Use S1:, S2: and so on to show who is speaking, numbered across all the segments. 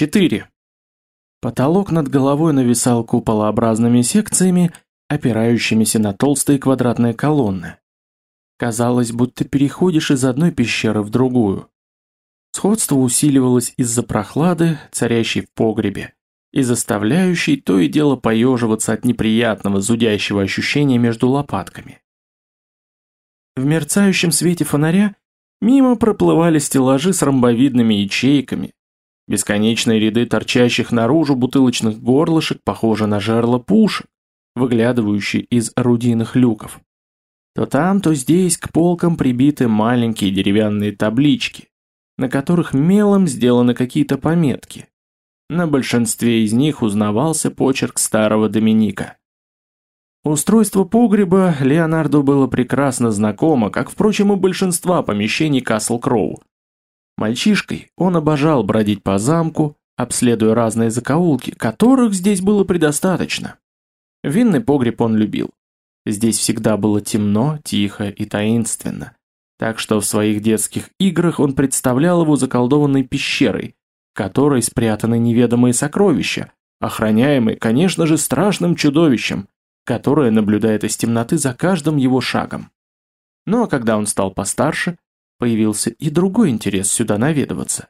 S1: 4. Потолок над головой нависал куполообразными секциями, опирающимися на толстые квадратные колонны. Казалось, будто переходишь из одной пещеры в другую. Сходство усиливалось из-за прохлады, царящей в погребе, и заставляющей то и дело поеживаться от неприятного зудящего ощущения между лопатками. В мерцающем свете фонаря мимо проплывали стеллажи с ромбовидными ячейками, бесконечные ряды торчащих наружу бутылочных горлышек похожи на жерла пушек, выглядывающие из орудийных люков. То там, то здесь к полкам прибиты маленькие деревянные таблички, на которых мелом сделаны какие-то пометки. На большинстве из них узнавался почерк старого Доминика. Устройство погреба Леонарду было прекрасно знакомо, как, впрочем, и большинства помещений Касл Кроу. Мальчишкой он обожал бродить по замку, обследуя разные закоулки, которых здесь было предостаточно. Винный погреб он любил. Здесь всегда было темно, тихо и таинственно. Так что в своих детских играх он представлял его заколдованной пещерой, в которой спрятаны неведомые сокровища, охраняемые, конечно же, страшным чудовищем, которое наблюдает из темноты за каждым его шагом. А когда он стал постарше, появился и другой интерес сюда наведываться.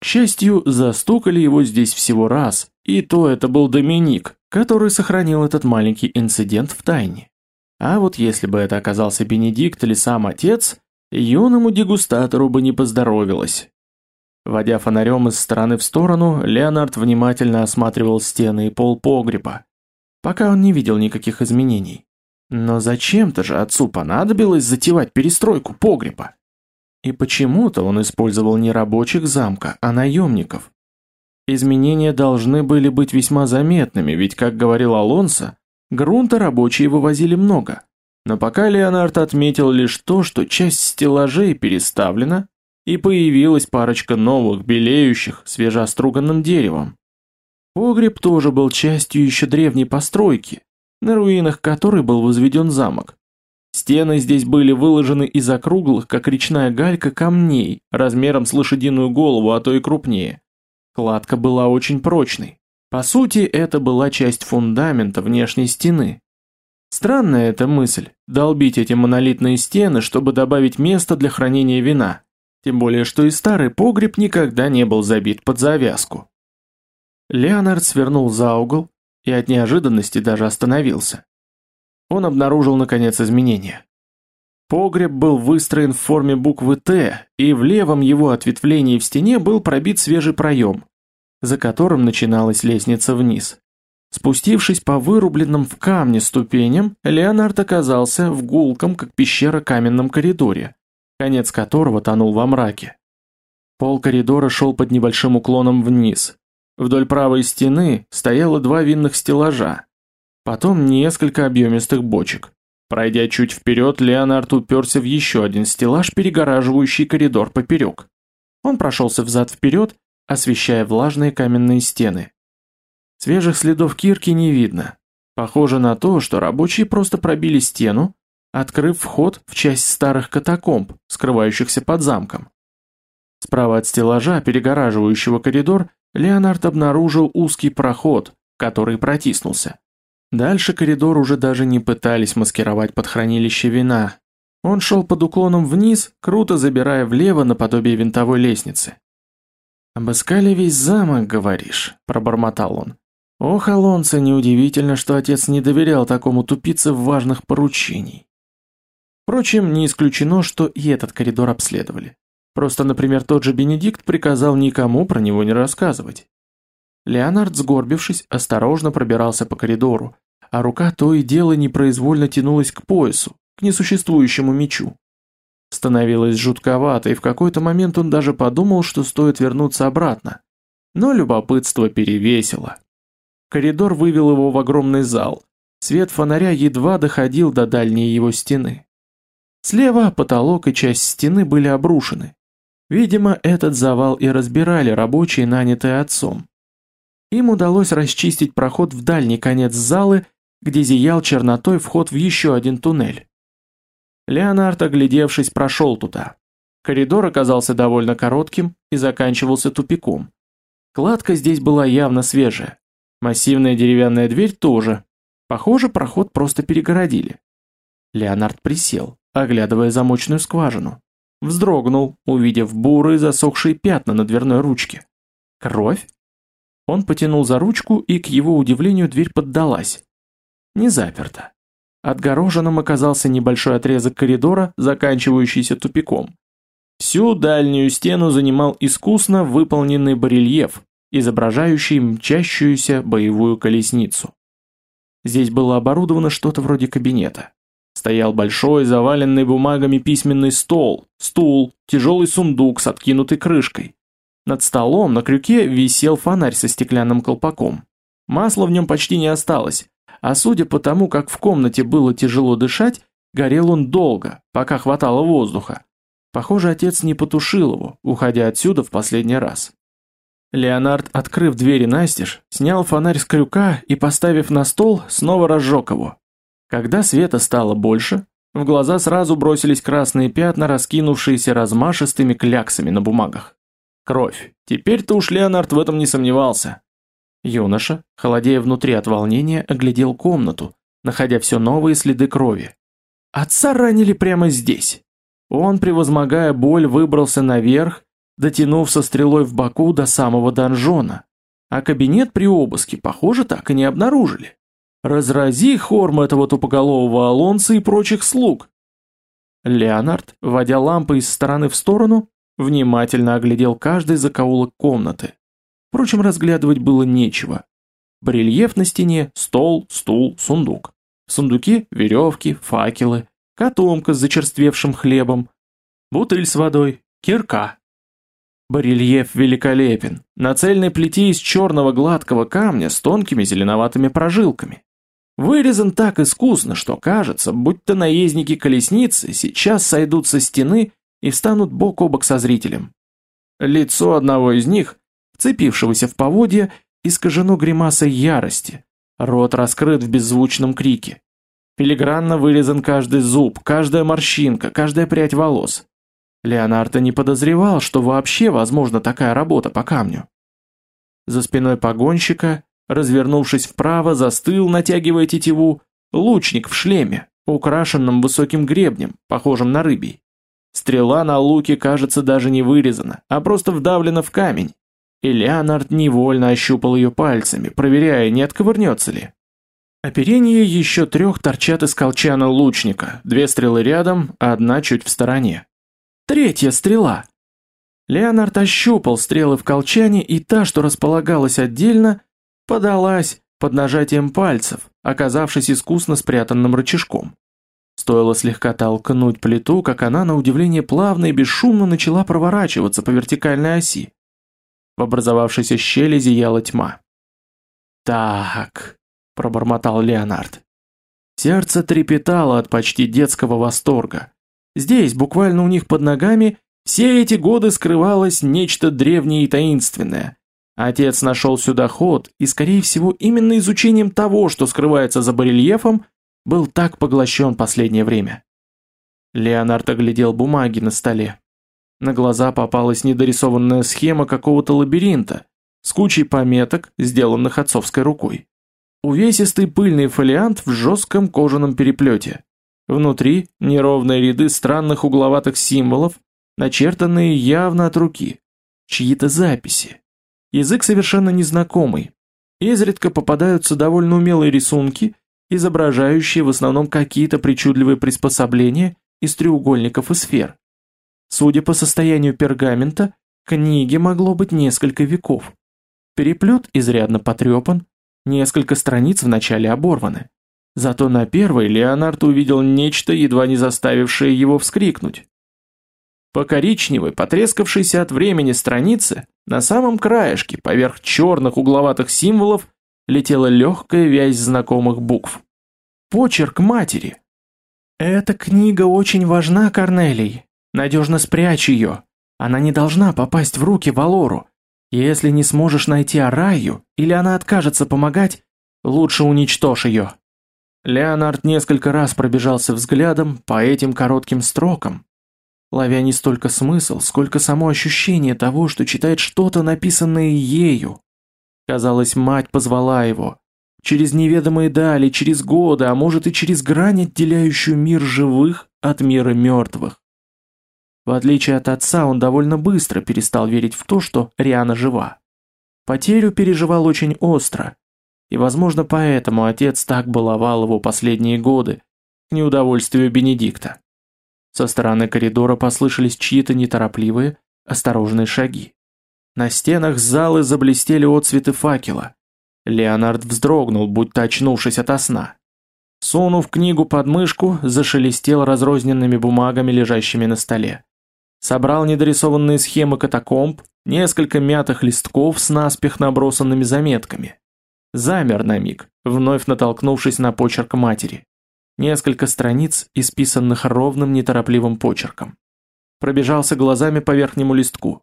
S1: К счастью, застукали его здесь всего раз, и то это был Доминик, который сохранил этот маленький инцидент в тайне. А вот если бы это оказался Бенедикт или сам отец, юному дегустатору бы не поздоровилось. Водя фонарем из стороны в сторону, Леонард внимательно осматривал стены и пол погреба, пока он не видел никаких изменений. Но зачем-то же отцу понадобилось затевать перестройку погреба. И почему-то он использовал не рабочих замка, а наемников. Изменения должны были быть весьма заметными, ведь, как говорил Алонсо, грунта рабочие вывозили много. Но пока Леонард отметил лишь то, что часть стеллажей переставлена, и появилась парочка новых, белеющих, свежеоструганным деревом. Погреб тоже был частью еще древней постройки, на руинах которой был возведен замок. Стены здесь были выложены из округлых, как речная галька, камней, размером с лошадиную голову, а то и крупнее. Кладка была очень прочной. По сути, это была часть фундамента внешней стены. Странная эта мысль – долбить эти монолитные стены, чтобы добавить место для хранения вина. Тем более, что и старый погреб никогда не был забит под завязку. Леонард свернул за угол и от неожиданности даже остановился. Он обнаружил наконец изменения. Погреб был выстроен в форме буквы «Т», и в левом его ответвлении в стене был пробит свежий проем, за которым начиналась лестница вниз. Спустившись по вырубленным в камне ступеням, Леонард оказался в гулком, как пещера, каменном коридоре, конец которого тонул во мраке. Пол коридора шел под небольшим уклоном вниз, Вдоль правой стены стояло два винных стеллажа, потом несколько объемистых бочек. Пройдя чуть вперед, Леонард уперся в еще один стеллаж, перегораживающий коридор поперек. Он прошелся взад-вперед, освещая влажные каменные стены. Свежих следов кирки не видно. Похоже на то, что рабочие просто пробили стену, открыв вход в часть старых катакомб, скрывающихся под замком. Справа от стеллажа, перегораживающего коридор, Леонард обнаружил узкий проход, который протиснулся. Дальше коридор уже даже не пытались маскировать под хранилище вина. Он шел под уклоном вниз, круто забирая влево наподобие винтовой лестницы. «Обыскали весь замок, говоришь?» – пробормотал он. «Ох, Алонсо, неудивительно, что отец не доверял такому тупице важных поручений». Впрочем, не исключено, что и этот коридор обследовали. Просто, например, тот же Бенедикт приказал никому про него не рассказывать. Леонард, сгорбившись, осторожно пробирался по коридору, а рука то и дело непроизвольно тянулась к поясу, к несуществующему мечу. Становилось жутковато, и в какой-то момент он даже подумал, что стоит вернуться обратно. Но любопытство перевесило. Коридор вывел его в огромный зал. Свет фонаря едва доходил до дальней его стены. Слева потолок и часть стены были обрушены. Видимо, этот завал и разбирали рабочие, нанятые отцом. Им удалось расчистить проход в дальний конец залы, где зиял чернотой вход в еще один туннель. Леонард, оглядевшись, прошел туда. Коридор оказался довольно коротким и заканчивался тупиком. Кладка здесь была явно свежая. Массивная деревянная дверь тоже. Похоже, проход просто перегородили. Леонард присел, оглядывая замочную скважину. Вздрогнул, увидев бурые засохшие пятна на дверной ручке. Кровь? Он потянул за ручку, и, к его удивлению, дверь поддалась. Не заперта. Отгороженным оказался небольшой отрезок коридора, заканчивающийся тупиком. Всю дальнюю стену занимал искусно выполненный барельеф, изображающий мчащуюся боевую колесницу. Здесь было оборудовано что-то вроде кабинета. Стоял большой, заваленный бумагами письменный стол, стул, тяжелый сундук с откинутой крышкой. Над столом на крюке висел фонарь со стеклянным колпаком. Масла в нем почти не осталось, а судя по тому, как в комнате было тяжело дышать, горел он долго, пока хватало воздуха. Похоже, отец не потушил его, уходя отсюда в последний раз. Леонард, открыв двери настежь, снял фонарь с крюка и, поставив на стол, снова разжег его. Когда света стало больше, в глаза сразу бросились красные пятна, раскинувшиеся размашистыми кляксами на бумагах. Кровь. Теперь-то уж Леонард в этом не сомневался. Юноша, холодея внутри от волнения, оглядел комнату, находя все новые следы крови. Отца ранили прямо здесь. Он, превозмогая боль, выбрался наверх, дотянув со стрелой в боку до самого донжона. А кабинет при обыске, похоже, так и не обнаружили. Разрази хорм этого тупоголового Алонса и прочих слуг. Леонард, водя лампой из стороны в сторону, внимательно оглядел каждый закоулок комнаты. Впрочем, разглядывать было нечего. Барельеф на стене, стол, стул, сундук. В сундуке веревки, факелы, котомка с зачерствевшим хлебом, бутыль с водой, кирка. Барельеф великолепен, на цельной плите из черного гладкого камня с тонкими зеленоватыми прожилками. Вырезан так искусно, что кажется, будто наездники колесницы сейчас сойдут со стены и встанут бок о бок со зрителем. Лицо одного из них вцепившегося в поводья, искажено гримасой ярости, рот раскрыт в беззвучном крике. Филигранно вырезан каждый зуб, каждая морщинка, каждая прядь волос. Леонардо не подозревал, что вообще возможна такая работа по камню. За спиной погонщика, развернувшись вправо, застыл, натягивая тетиву, лучник в шлеме, украшенном высоким гребнем, похожим на рыбий. Стрела на луке, кажется, даже не вырезана, а просто вдавлена в камень, и Леонард невольно ощупал ее пальцами, проверяя, не отковырнется ли. Оперение еще трех торчат из колчана лучника, две стрелы рядом, одна чуть в стороне. Третья стрела! Леонард ощупал стрелы в колчане, и та, что располагалась отдельно, подалась под нажатием пальцев, оказавшись искусно спрятанным рычажком. Стоило слегка толкнуть плиту, как она, на удивление плавно и бесшумно начала проворачиваться по вертикальной оси. В образовавшейся щели зияла тьма. «Так», — пробормотал Леонард. Сердце трепетало от почти детского восторга. Здесь, буквально у них под ногами, все эти годы скрывалось нечто древнее и таинственное. Отец нашел сюда ход, и, скорее всего, именно изучением того, что скрывается за барельефом, был так поглощен последнее время. Леонард оглядел бумаги на столе. На глаза попалась недорисованная схема какого-то лабиринта с кучей пометок, сделанных отцовской рукой. Увесистый пыльный фолиант в жестком кожаном переплете. Внутри неровные ряды странных угловатых символов, начертанные явно от руки. Чьи-то записи. Язык совершенно незнакомый. Изредка попадаются довольно умелые рисунки, изображающие в основном какие-то причудливые приспособления из треугольников и сфер. Судя по состоянию пергамента, книге могло быть несколько веков. Переплет изрядно потрепан, несколько страниц вначале оборваны. Зато на первой Леонард увидел нечто, едва не заставившее его вскрикнуть. По коричневой, потрескавшейся от времени странице, на самом краешке, поверх черных угловатых символов, летела легкая вязь знакомых букв. Почерк матери. «Эта книга очень важна, Корнелий. Надежно спрячь ее. Она не должна попасть в руки Валору. Если не сможешь найти Араю, или она откажется помогать, лучше уничтожь ее». Леонард несколько раз пробежался взглядом по этим коротким строкам. ловя не столько смысл, сколько само ощущение того, что читает что-то, написанное ею. Казалось, мать позвала его. Через неведомые дали, через годы, а может и через грань, отделяющую мир живых от мира мертвых. В отличие от отца, он довольно быстро перестал верить в то, что Риана жива. Потерю переживал очень остро, и, возможно, поэтому отец так баловал его последние годы, к неудовольствию Бенедикта. Со стороны коридора послышались чьи-то неторопливые, осторожные шаги. На стенах залы заблестели отцветы факела. Леонард вздрогнул, будто очнувшись ото сна. Сунув книгу под мышку, зашелестел разрозненными бумагами, лежащими на столе. Собрал недорисованные схемы катакомб, несколько мятых листков с наспех набросанными заметками. Замер на миг, вновь натолкнувшись на почерк матери. Несколько страниц, исписанных ровным неторопливым почерком. Пробежался глазами по верхнему листку.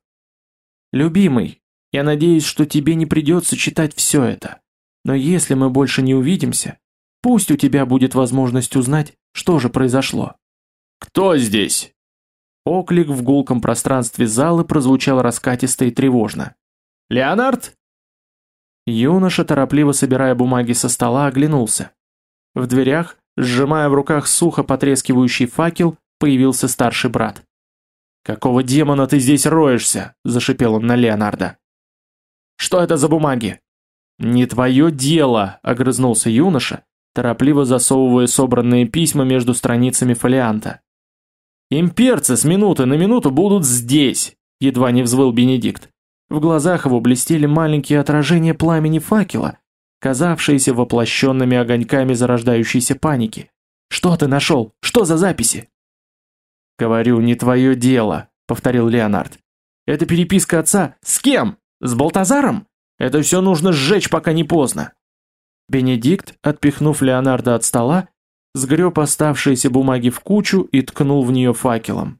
S1: «Любимый, я надеюсь, что тебе не придется читать все это. Но если мы больше не увидимся, пусть у тебя будет возможность узнать, что же произошло».
S2: «Кто здесь?»
S1: Оклик в гулком пространстве залы прозвучал раскатисто и тревожно.
S2: «Леонард?»
S1: Юноша, торопливо собирая бумаги со стола, оглянулся. В дверях, сжимая в руках сухо потрескивающий факел, появился старший брат. «Какого демона ты здесь роешься?» – зашипел он на Леонарда. «Что это за бумаги?» «Не твое дело!» – огрызнулся юноша, торопливо засовывая собранные письма между страницами фолианта. «Имперцы с минуты на минуту будут здесь!» – едва не взвыл Бенедикт. В глазах его блестели маленькие отражения пламени факела, казавшиеся воплощенными огоньками зарождающейся паники. «Что ты нашел? Что за записи?» «Говорю, не твое дело», — повторил Леонард. «Это переписка отца с кем? С Балтазаром? Это все нужно сжечь, пока не поздно». Бенедикт, отпихнув Леонарда от стола, сгреб оставшиеся бумаги в кучу и ткнул в нее факелом.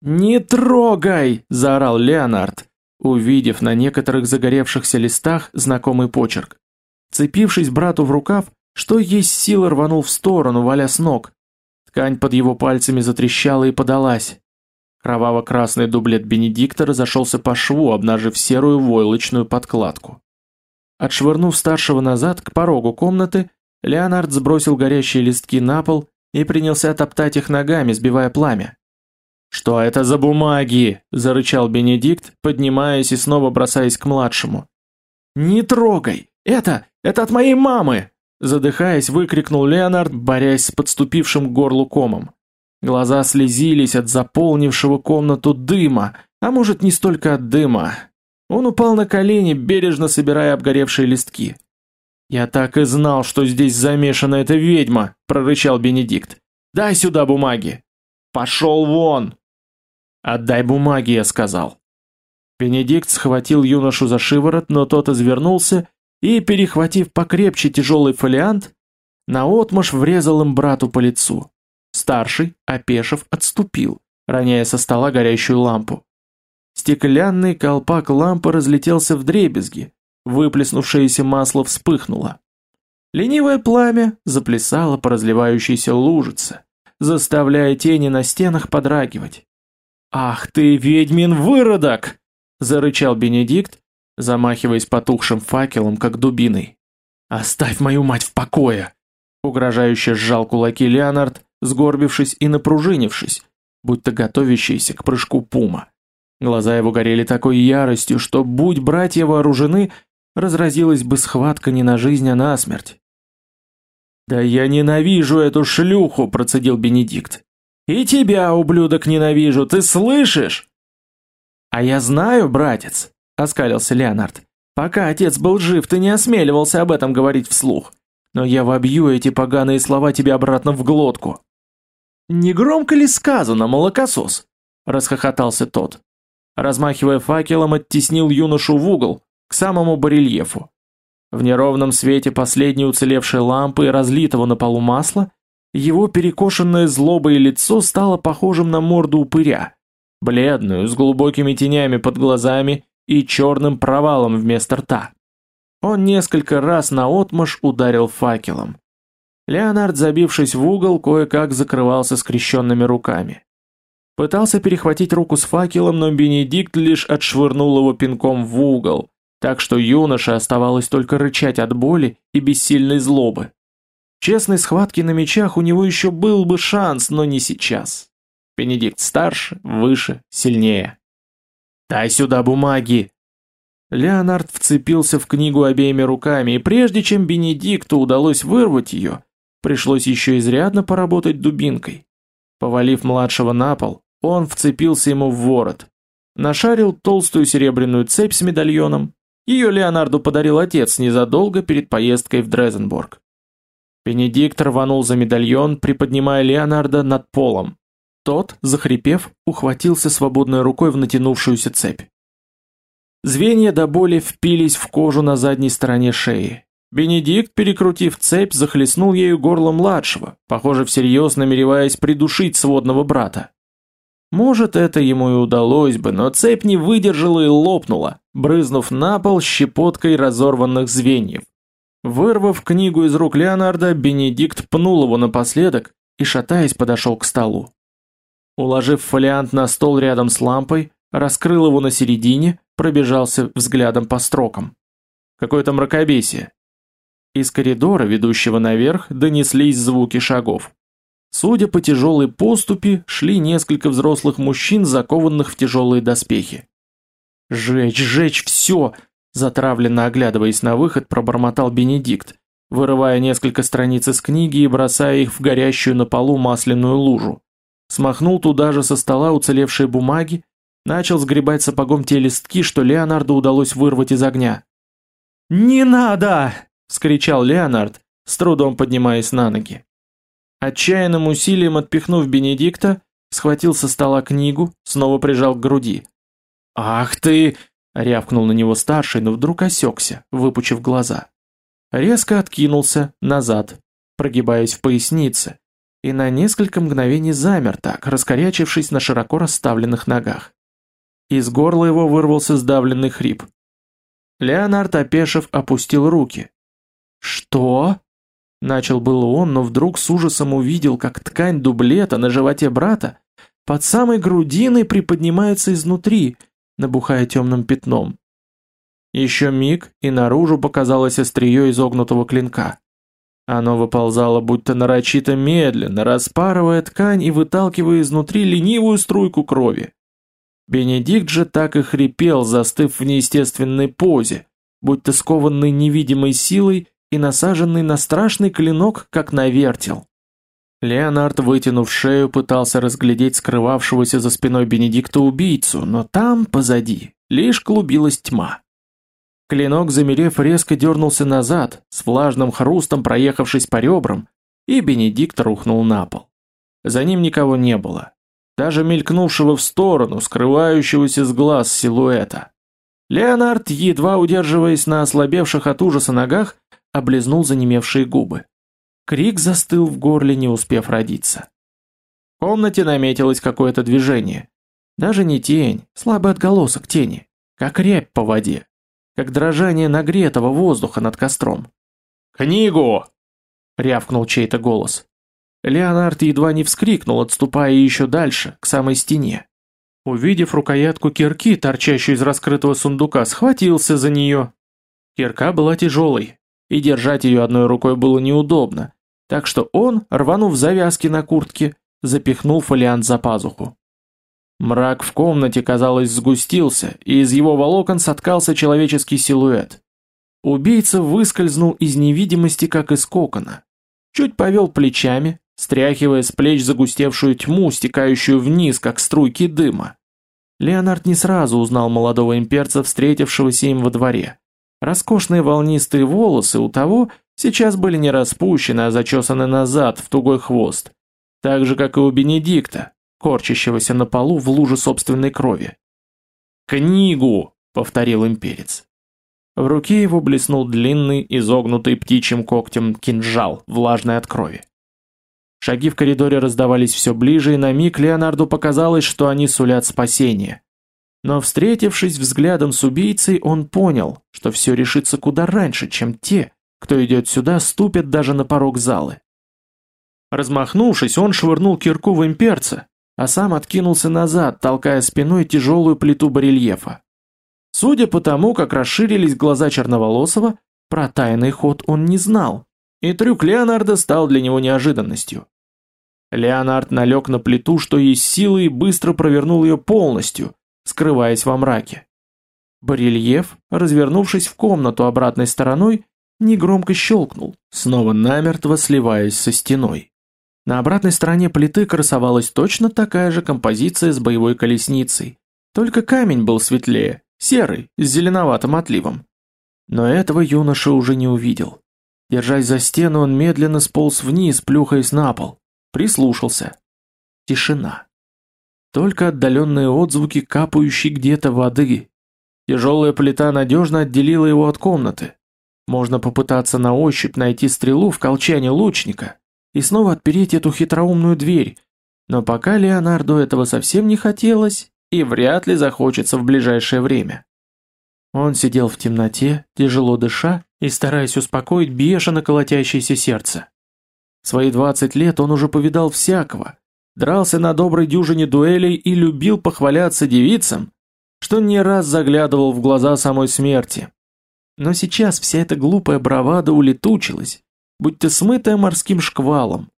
S1: «Не трогай!» – заорал Леонард, увидев на некоторых загоревшихся листах знакомый почерк. Цепившись брату в рукав, что есть силы рванул в сторону, валя с ног. Ткань под его пальцами затрещала и подалась. Кроваво-красный дублет Бенедикта разошелся по шву, обнажив серую войлочную подкладку. Отшвырнув старшего назад к порогу комнаты, Леонард сбросил горящие листки на пол и принялся топтать их ногами, сбивая пламя. «Что это за бумаги?» – зарычал Бенедикт, поднимаясь и снова бросаясь к младшему. «Не трогай! Это... это от моей мамы!» Задыхаясь, выкрикнул Леонард, борясь с подступившим к горлу комом. Глаза слезились от заполнившего комнату дыма, а может не столько от дыма. Он упал на колени, бережно собирая обгоревшие листки. «Я так и знал, что здесь замешана эта ведьма», — прорычал Бенедикт. «Дай сюда бумаги!» «Пошел вон!» «Отдай бумаги», — я сказал. Бенедикт схватил юношу за шиворот, но тот извернулся и, перехватив покрепче тяжелый фолиант, наотмашь врезал им брату по лицу. Старший, опешив, отступил, роняя со стола горящую лампу. Стеклянный колпак лампы разлетелся в дребезги, выплеснувшееся масло вспыхнуло. Ленивое пламя заплясало по разливающейся лужице, заставляя тени на стенах подрагивать. «Ах ты, ведьмин выродок!» – зарычал Бенедикт, замахиваясь потухшим факелом, как дубиной. «Оставь мою мать в покое!» Угрожающе сжал кулаки Леонард, сгорбившись и напружинившись, будто готовящийся к прыжку пума. Глаза его горели такой яростью, что, будь братья вооружены, разразилась бы схватка не на жизнь, а на смерть. «Да я ненавижу эту шлюху!» – процедил Бенедикт. «И тебя, ублюдок, ненавижу, ты слышишь?» «А я знаю, братец», – оскалился Леонард. «Пока отец был жив, ты не осмеливался об этом говорить вслух. Но я вобью эти поганые слова тебе обратно в глотку». «Не громко ли сказано, молокосос?» – расхохотался тот. Размахивая факелом, оттеснил юношу в угол, к самому барельефу. В неровном свете последней уцелевшей лампы и разлитого на полу масла, его перекошенное злобой лицо стало похожим на морду упыря, бледную, с глубокими тенями под глазами и черным провалом вместо рта. Он несколько раз наотмашь ударил факелом. Леонард, забившись в угол, кое-как закрывался скрещенными руками. Пытался перехватить руку с факелом, но Бенедикт лишь отшвырнул его пинком в угол, так что юноше оставалось только рычать от боли и бессильной злобы. В честной схватке на мечах у него еще был бы шанс, но не сейчас. Бенедикт старше, выше, сильнее. «Дай сюда бумаги!» Леонард вцепился в книгу обеими руками, и прежде чем Бенедикту удалось вырвать ее, пришлось еще изрядно поработать дубинкой. Повалив младшего на пол, он вцепился ему в ворот. Нашарил толстую серебряную цепь с медальоном. Ее Леонарду подарил отец незадолго перед поездкой в Дрезенбург. Бенедикт рванул за медальон, приподнимая Леонарда над полом. Тот, захрипев, ухватился свободной рукой в натянувшуюся цепь. Звенья до боли впились в кожу на задней стороне шеи. Бенедикт, перекрутив цепь, захлестнул ею горло младшего, похоже, всерьез намереваясь придушить сводного брата. Может, это ему и удалось бы, но цепь не выдержала и лопнула, брызнув на пол щепоткой разорванных звеньев. Вырвав книгу из рук Леонарда, Бенедикт пнул его напоследок и, шатаясь, подошел к столу. Уложив фолиант на стол рядом с лампой, раскрыл его на середине, пробежался взглядом по строкам. Какое-то мракобесие. Из коридора, ведущего наверх, донеслись звуки шагов. Судя по тяжелой поступи, шли несколько взрослых мужчин, закованных в тяжелые доспехи. «Жечь, жечь, все!» Затравленно оглядываясь на выход, пробормотал Бенедикт, вырывая несколько страниц из книги и бросая их в горящую на полу масляную лужу смахнул туда же со стола уцелевшие бумаги, начал сгребать сапогом те листки, что Леонарду удалось вырвать из огня. «Не надо!» — вскричал Леонард, с трудом поднимаясь на ноги. Отчаянным усилием отпихнув Бенедикта, схватил со стола книгу, снова прижал к груди. «Ах ты!» — рявкнул на него старший, но вдруг осекся, выпучив глаза. Резко откинулся назад, прогибаясь в пояснице, и на несколько мгновений замер так, раскорячившись на широко расставленных ногах. Из горла его вырвался сдавленный хрип. Леонард, опешив, опустил руки. «Что?» Начал было он, но вдруг с ужасом увидел, как ткань дублета на животе брата под самой грудиной приподнимается изнутри, набухая темным пятном. Еще миг, и наружу показалось острие изогнутого клинка. Оно выползало будто нарочито медленно, распарывая ткань и выталкивая изнутри ленивую струйку крови. Бенедикт же так и хрипел, застыв в неестественной позе, будто скованный невидимой силой и насаженный на страшный клинок, как на вертел. Леонард, вытянув шею, пытался разглядеть скрывавшегося за спиной Бенедикта убийцу, но там, позади, лишь клубилась тьма. Клинок, замерев, резко дернулся назад, с влажным хрустом проехавшись по ребрам, и Бенедикт рухнул на пол. За ним никого не было. Даже мелькнувшего в сторону, скрывающегося с глаз силуэта. Леонард, едва удерживаясь на ослабевших от ужаса ногах, облизнул занемевшие губы. Крик застыл в горле, не успев родиться. В комнате наметилось какое-то движение. Даже не тень, слабый отголосок тени, как рябь по воде как дрожание нагретого воздуха над костром. «Книгу!» — рявкнул чей-то голос. Леонард едва не вскрикнул, отступая еще дальше, к самой стене. Увидев рукоятку кирки, торчащую из раскрытого сундука, схватился за нее. Кирка была тяжелой, и держать ее одной рукой было неудобно, так что он, рванув завязки на куртке, запихнул фолиант за пазуху. Мрак в комнате, казалось, сгустился, и из его волокон соткался человеческий силуэт. Убийца выскользнул из невидимости, как из кокона. Чуть повел плечами, стряхивая с плеч загустевшую тьму, стекающую вниз, как струйки дыма. Леонард не сразу узнал молодого имперца, встретившегося им во дворе. Роскошные волнистые волосы у того сейчас были не распущены, а зачесаны назад в тугой хвост. Так же, как и у Бенедикта, корчащегося на полу в луже собственной крови. «Книгу!» — повторил имперец. В руке его блеснул длинный, изогнутый птичьим когтем кинжал, влажный от крови. Шаги в коридоре раздавались все ближе, и на миг Леонарду показалось, что они сулят спасение. Но встретившись взглядом с убийцей, он понял, что все решится куда раньше, чем те, кто идет сюда, ступят даже на порог залы. Размахнувшись, он швырнул кирку в имперца, а сам откинулся назад, толкая спиной тяжелую плиту барельефа. Судя по тому, как расширились глаза Черноволосого, про тайный ход он не знал, и трюк Леонарда стал для него неожиданностью. Леонард налег на плиту, что есть силы, и быстро провернул ее полностью, скрываясь во мраке. Барельеф, развернувшись в комнату обратной стороной, негромко щелкнул, снова намертво сливаясь со стеной. На обратной стороне плиты красовалась точно такая же композиция с боевой колесницей, только камень был светлее, серый, с зеленоватым отливом. Но этого юноша уже не увидел. Держась за стену, он медленно сполз вниз, плюхаясь на пол. Прислушался. Тишина. Только отдаленные отзвуки капающей где-то воды. Тяжелая плита надежно отделила его от комнаты. Можно попытаться на ощупь найти стрелу в колчане лучника и снова отпереть эту хитроумную дверь, но пока Леонарду этого совсем не хотелось и вряд ли захочется в ближайшее время. Он сидел в темноте, тяжело дыша и стараясь успокоить бешено колотящееся сердце. В свои 20 лет он уже повидал всякого, дрался на доброй дюжине дуэлей и любил похваляться девицам, что не раз заглядывал в глаза самой смерти. Но сейчас вся эта глупая бравада улетучилась, будто смытая морским шквалом.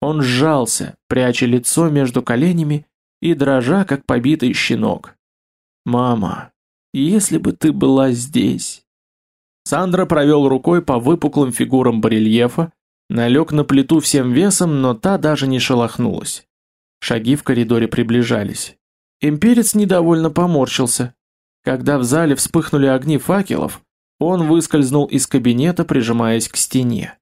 S1: Он сжался, пряча лицо между коленями и дрожа, как побитый щенок. «Мама, если бы ты была здесь!» Сандра провел рукой по выпуклым фигурам барельефа, налег на плиту всем весом, но та даже не шелохнулась. Шаги в коридоре приближались. Имперец недовольно поморщился. Когда в зале вспыхнули огни факелов, он выскользнул из кабинета, прижимаясь к стене.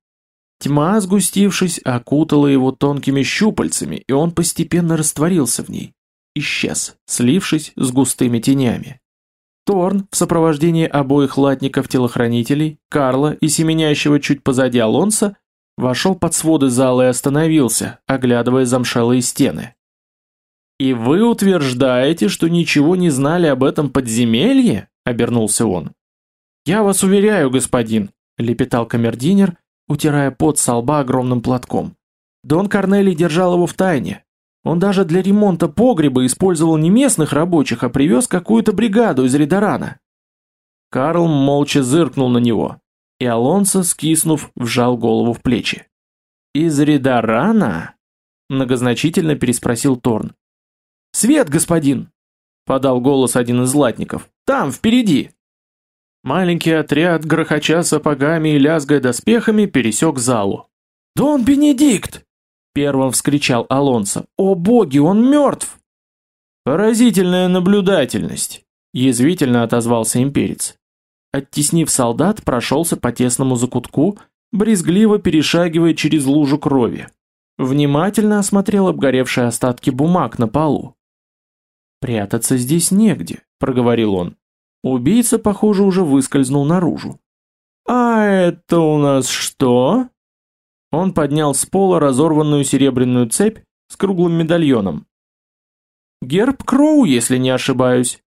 S1: Тьма, сгустившись, окутала его тонкими щупальцами, и он постепенно растворился в ней. Исчез, слившись с густыми тенями. Торн в сопровождении обоих латников-телохранителей, Карла и семенящего чуть позади Алонса, вошел под своды зала и остановился, оглядывая замшелые стены. «И вы утверждаете, что ничего не знали об этом подземелье?» — обернулся он. «Я вас уверяю, господин», — лепетал камердинер, утирая пот со лба огромным платком. Дон Корнелий держал его в тайне. Он даже для ремонта погреба использовал не местных рабочих, а привез какую-то бригаду из Ридорана. Карл молча зыркнул на него, и Алонсо, скиснув, вжал голову в плечи. «Из Ридорана?» – многозначительно переспросил Торн. «Свет, господин!» – подал голос один из латников. «Там, впереди!» Маленький отряд, грохоча сапогами и лязгая доспехами, пересек залу. «Дон Бенедикт!» — первым вскричал Алонсо. «О боги, он мертв!» «Поразительная наблюдательность!» — язвительно отозвался имперец. Оттеснив солдат, прошелся по тесному закутку, брезгливо перешагивая через лужу крови. Внимательно осмотрел обгоревшие остатки бумаг на полу. «Прятаться здесь негде», — проговорил он. Убийца, похоже, уже выскользнул наружу. «А это у нас что?» Он поднял с пола разорванную серебряную цепь с круглым медальоном. «Герб Кроу, если не ошибаюсь».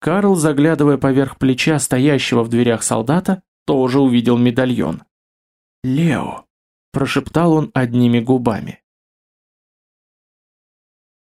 S1: Карл, заглядывая поверх плеча стоящего в дверях солдата, тоже увидел медальон. «Лео», – прошептал он одними губами.